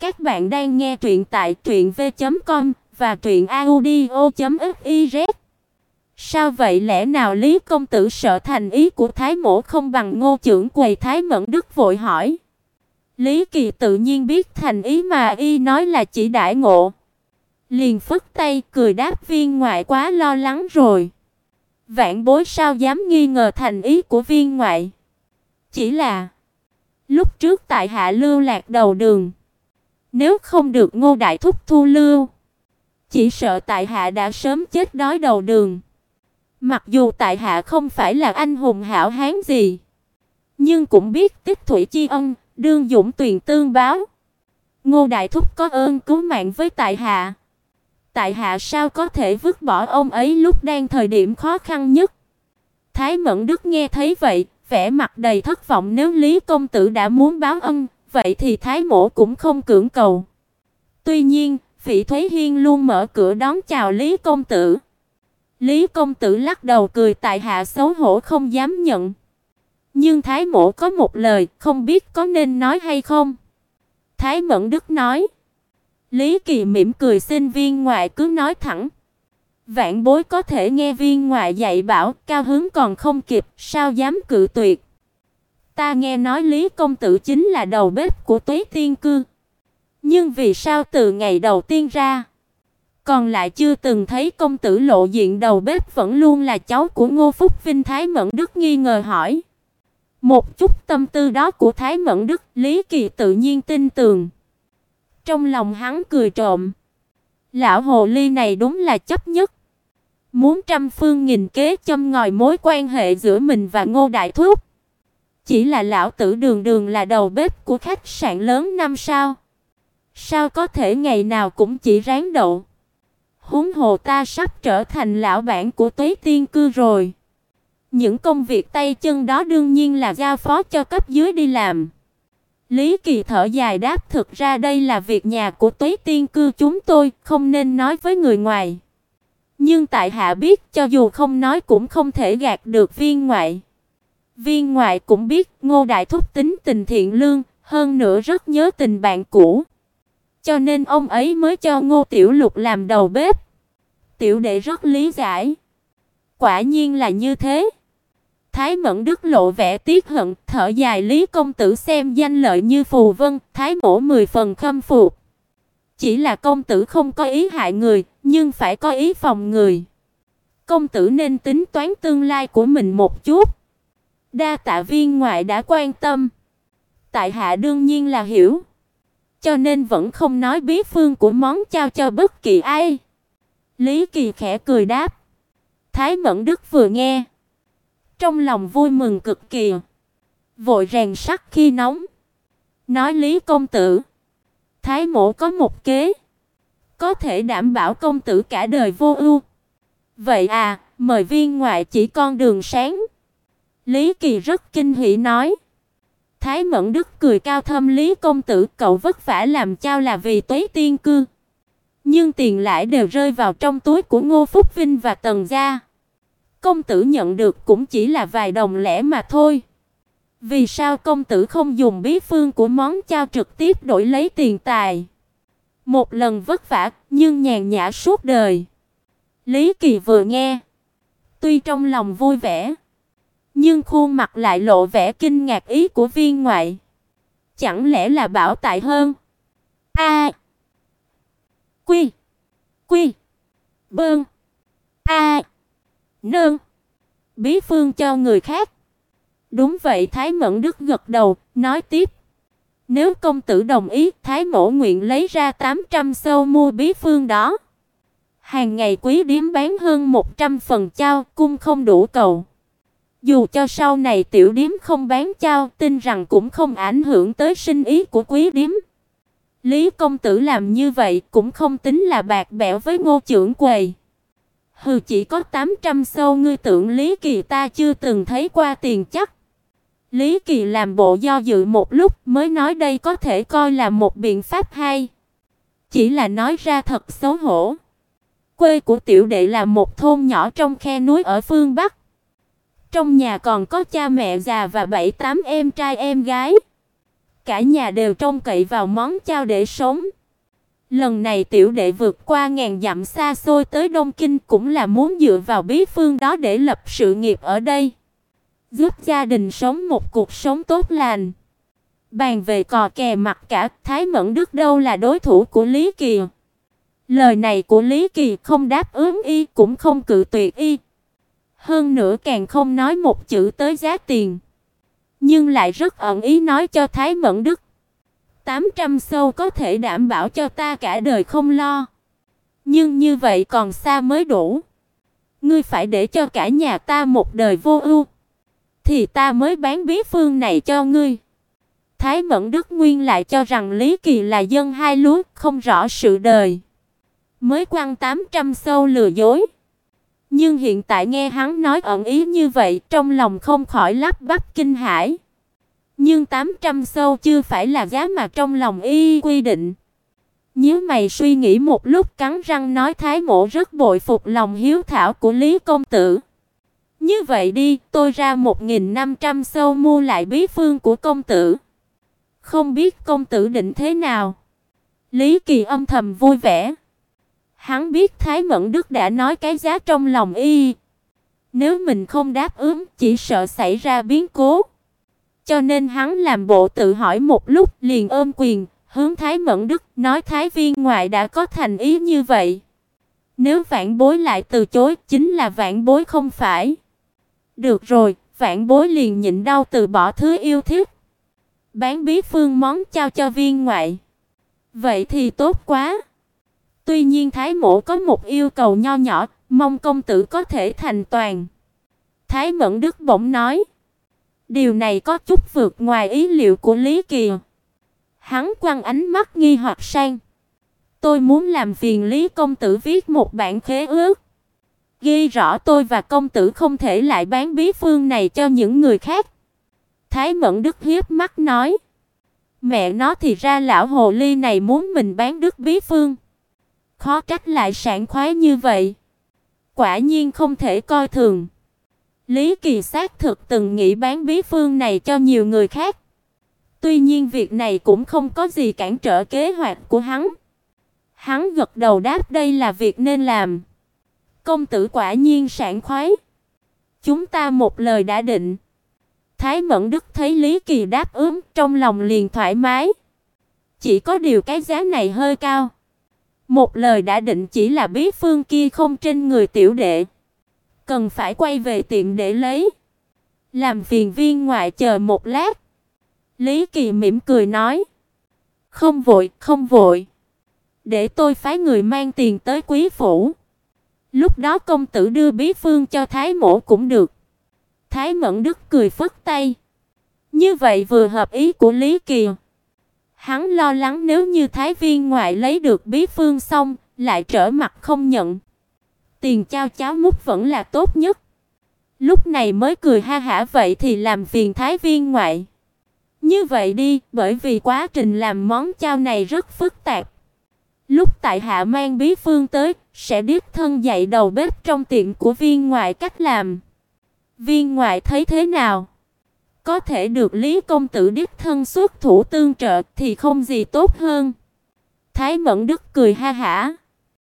Các bạn đang nghe truyện tại truyệnv.com và truyệnaudio.fiz. Sao vậy lẽ nào Lý công tử sợ thành ý của Thái Mỗ không bằng Ngô trưởng quầy Thái Mẫn Đức vội hỏi. Lý Kỳ tự nhiên biết thành ý mà y nói là chỉ đại ngộ. Liền phất tay cười đáp viên ngoại quá lo lắng rồi. Vạn bối sao dám nghi ngờ thành ý của viên ngoại. Chỉ là lúc trước tại hạ lưu lạc đầu đường. Nếu không được Ngô đại thúc thu lưu, chỉ sợ tại hạ đã sớm chết đói đầu đường. Mặc dù tại hạ không phải là anh hùng hảo hán gì, nhưng cũng biết tích thủy chi ân, đương dũng tuyền tương báo. Ngô đại thúc có ơn cứu mạng với tại hạ. Tại hạ sao có thể vứt bỏ ông ấy lúc đang thời điểm khó khăn nhất? Thái Mẫn Đức nghe thấy vậy, vẻ mặt đầy thất vọng nếu Lý công tử đã muốn báo ân, vậy thì Thái Mỗ cũng không cưỡng cầu. Tuy nhiên, Phỉ Thúy Hiên luôn mở cửa đón chào Lý công tử. Lý công tử lắc đầu cười tại hạ xấu hổ không dám nhận. Nhưng Thái Mỗ có một lời, không biết có nên nói hay không. Thái Mẫn Đức nói. Lý Kỳ mỉm cười xin viên ngoại cứ nói thẳng. Vạn bối có thể nghe viên ngoại dạy bảo, cao hứng còn không kịp, sao dám cự tuyệt. Ta nghe nói Lý công tử chính là đầu bếp của Tuế Tiên cư. Nhưng vì sao từ ngày đầu tiên ra, còn lại chưa từng thấy công tử lộ diện đầu bếp vẫn luôn là cháu của Ngô Phúc Vinh Thái Mẫn Đức nghi ngờ hỏi. Một chút tâm tư đó của Thái Mẫn Đức, Lý Kỳ tự nhiên tin tưởng. Trong lòng hắn cười trộm. Lão hồ ly này đúng là chấp nhất. Muốn trăm phương nghìn kế châm ngòi mối quan hệ giữa mình và Ngô Đại Thúc. Chỉ là lão tử đường đường là đầu bếp của khách sạn lớn năm sao. Sao có thể ngày nào cũng chỉ ráng đậu. Huống hồ ta sắp trở thành lão bản của Tuế Tiên cư rồi. Những công việc tay chân đó đương nhiên là giao phó cho cấp dưới đi làm. Lý Kỳ thở dài đáp thực ra đây là việc nhà của Tuế Tiên cư chúng tôi, không nên nói với người ngoài. Nhưng tại hạ biết cho dù không nói cũng không thể gạt được viên ngoại. Viên ngoại cũng biết Ngô Đại Thúc tính tình thiện lương, hơn nữa rất nhớ tình bạn cũ. Cho nên ông ấy mới cho Ngô Tiểu Lục làm đầu bếp. Tiểu đệ rất lý giải. Quả nhiên là như thế. Thái Mẫn Đức lộ vẻ tiếc hận, thở dài Lý công tử xem danh lợi như phù vân, thái mổ mười phần khâm phục. Chỉ là công tử không có ý hại người, nhưng phải có ý phòng người. Công tử nên tính toán tương lai của mình một chút. Đa tạ viên ngoại đã quan tâm. Tại hạ đương nhiên là hiểu. Cho nên vẫn không nói bí phương của món trao cho bất kỳ ai. Lý Kỳ khẽ cười đáp. Thái Mẫn Đức vừa nghe, trong lòng vui mừng cực kỳ, vội rèn sắt khi nóng, nói Lý công tử, Thái mộ có một kế, có thể đảm bảo công tử cả đời vô ưu. Vậy à, mời viên ngoại chỉ con đường sáng. Lý Kỳ rất kinh hỉ nói. Thái Mẫn Đức cười cao thâm Lý công tử, cậu vất vả làm chao là vì Tuế Tiên cư. Nhưng tiền lãi đều rơi vào trong túi của Ngô Phúc Vinh và Tần gia. Công tử nhận được cũng chỉ là vài đồng lẻ mà thôi. Vì sao công tử không dùng bí phương của món chao trực tiếp đổi lấy tiền tài? Một lần vất vả, nhưng nhàn nhã suốt đời. Lý Kỳ vừa nghe, tuy trong lòng vui vẻ, nhưng khuôn mặt lại lộ vẻ kinh ngạc ý của viên ngoại. Chẳng lẽ là bảo tại hơn? A. Quy. Quy. Bơn. A. Nương. Bí phương cho người khác. Đúng vậy, Thái Mẫn Đức gật đầu, nói tiếp. Nếu công tử đồng ý, Thái Mỗ nguyện lấy ra 800 sâu mua bí phương đó. Hàng ngày quý điếm bán hơn 100 phần trao, cung không đủ cầu. Dù cho sau này tiểu điếm không bán chao, tin rằng cũng không ảnh hưởng tới sinh ý của quý điếm. Lý công tử làm như vậy cũng không tính là bạc bẽo với Ngô trưởng quầy. Hừ chỉ có 800 sâu ngươi tưởng Lý Kỳ ta chưa từng thấy qua tiền chắc. Lý Kỳ làm bộ do dự một lúc mới nói đây có thể coi là một biện pháp hay. Chỉ là nói ra thật xấu hổ. Quê của tiểu đệ là một thôn nhỏ trong khe núi ở phương Bắc. Trong nhà còn có cha mẹ già và bảy tám em trai em gái. cả nhà đều trông cậy vào món chao để sống. Lần này tiểu đệ vượt qua ngàn dặm xa xôi tới Đông Kinh cũng là muốn dựa vào bí phương đó để lập sự nghiệp ở đây, giúp gia đình sống một cuộc sống tốt lành. Bàn về cò kè mặt cả, Thái Mẫn Đức đâu là đối thủ của Lý Kỳ. Lời này của Lý Kỳ không đáp ứng y cũng không cự tuyệt y. Hơn nữa càng không nói một chữ tới giá tiền, nhưng lại rất ẩn ý nói cho Thái Mẫn Đức 800 sâu có thể đảm bảo cho ta cả đời không lo. Nhưng như vậy còn xa mới đủ. Ngươi phải để cho cả nhà ta một đời vô ưu, thì ta mới bán bí phương này cho ngươi. Thái Mẫn Đức Nguyên lại cho rằng Lý Kỳ là dân hai lúa, không rõ sự đời. Mới quăng 800 sâu lừa dối. Nhưng hiện tại nghe hắn nói ẩn ý như vậy, trong lòng không khỏi lắp bắp kinh hãi. Nhưng 800 sâu chưa phải là giá mà trong lòng y quy định. Nhíu mày suy nghĩ một lúc cắn răng nói Thái Mộ rất bội phục lòng hiếu thảo của Lý công tử. Như vậy đi, tôi ra 1500 sâu mua lại bí phương của công tử. Không biết công tử định thế nào? Lý Kỳ âm thầm vui vẻ. Hắn biết Thái Mẫn Đức đã nói cái giá trong lòng y. Nếu mình không đáp ứng, chỉ sợ xảy ra biến cố. Cho nên hắn làm bộ tự hỏi một lúc, liền ôm quyền, hướng Thái Mẫn Đức nói Thái viên ngoại đã có thành ý như vậy. Nếu vạn bối lại từ chối, chính là vạn bối không phải. Được rồi, vạn bối liền nhịn đau từ bỏ thứ yêu thích. Bán bí phương món trao cho viên ngoại. Vậy thì tốt quá. Tuy nhiên Thái Mộ có một yêu cầu nho nhỏ, mong công tử có thể thành toàn. Thái Mẫn Đức bỗng nói. Điều này có chút vượt ngoài ý liệu của Lý Kỳ. Hắn quăng ánh mắt nghi hoặc sang. Tôi muốn làm phiền Lý công tử viết một bản khế ước. Ghi rõ tôi và công tử không thể lại bán bí phương này cho những người khác. Thái Mẫn Đức hiếp mắt nói. Mẹ nó thì ra lão hồ ly này muốn mình bán đức bí phương. Khó trách lại sảng khoái như vậy. Quả nhiên không thể coi thường. Lý Kỳ xác thực từng nghĩ bán bí phương này cho nhiều người khác. Tuy nhiên việc này cũng không có gì cản trở kế hoạch của hắn. Hắn gật đầu đáp đây là việc nên làm. Công tử quả nhiên sảng khoái. Chúng ta một lời đã định. Thái Mẫn Đức thấy Lý Kỳ đáp ứng, trong lòng liền thoải mái. Chỉ có điều cái giá này hơi cao. Một lời đã định chỉ là bí phương kia không trên người tiểu đệ cần phải quay về tiệm để lấy. Làm phiền viên ngoại chờ một lát. Lý Kỳ mỉm cười nói. Không vội, không vội. Để tôi phái người mang tiền tới quý phủ. Lúc đó công tử đưa bí phương cho Thái mẫu cũng được. Thái Mẫn Đức cười phất tay. Như vậy vừa hợp ý của Lý Kỳ. Hắn lo lắng nếu như Thái viên ngoại lấy được bí phương xong, lại trở mặt không nhận tiền trao cháo mút vẫn là tốt nhất. Lúc này mới cười ha hả vậy thì làm phiền thái viên ngoại. Như vậy đi, bởi vì quá trình làm món chao này rất phức tạp. Lúc tại hạ mang bí phương tới, sẽ đích thân dạy đầu bếp trong tiệm của viên ngoại cách làm. Viên ngoại thấy thế nào? Có thể được Lý công tử đích thân xuất thủ tương trợ thì không gì tốt hơn. Thái Mẫn Đức cười ha hả.